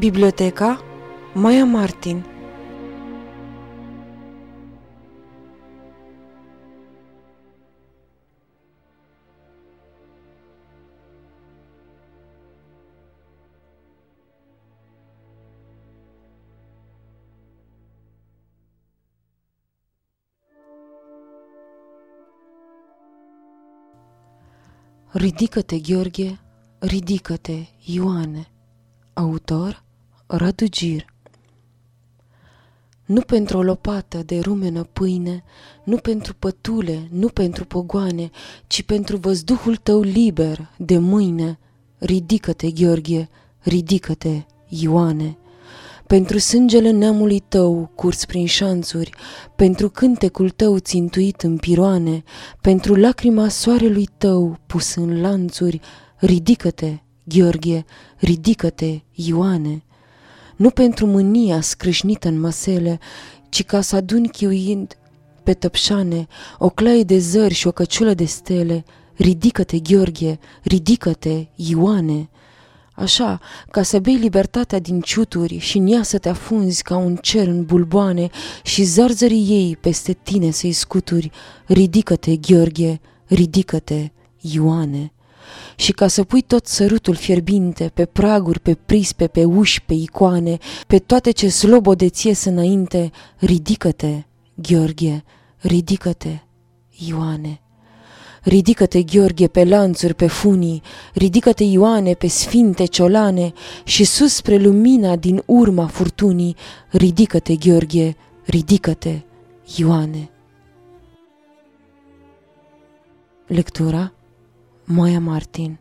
Biblioteca Maia Martin Ridică-te, Gheorghe, ridică-te, Ioane. Autor Radu Gir Nu pentru o lopată de rumenă pâine, nu pentru pătule, nu pentru pogoane, ci pentru văzduhul tău liber de mâine. Ridică-te, Gheorghe, ridică-te, Ioane pentru sângele neamului tău curs prin șanțuri, pentru cântecul tău țintuit în piroane, pentru lacrima soarelui tău pus în lanțuri, ridică-te, Gheorghe, ridică-te, Ioane! Nu pentru mânia scrâșnită în măsele, ci ca să adun chiuind pe tăpșane o claie de zări și o căciulă de stele, ridică-te, Gheorghe, ridică-te, Ioane! Așa, ca să bei libertatea din ciuturi și în ea să te afunzi ca un cer în bulboane și zarzării ei peste tine să-i scuturi, ridică-te, Gheorghe, ridică-te, Ioane! Și ca să pui tot sărutul fierbinte pe praguri, pe prispe, pe uși, pe icoane, pe toate ce slobodeți înainte, ridică-te, Gheorghe, ridică-te, Ioane. Ridică-te, Gheorghe, pe lanțuri, pe funii, ridică-te, Ioane, pe sfinte ciolane și sus spre lumina din urma furtunii, ridică-te, Gheorghe, ridică-te, Ioane. Lectura Moia Martin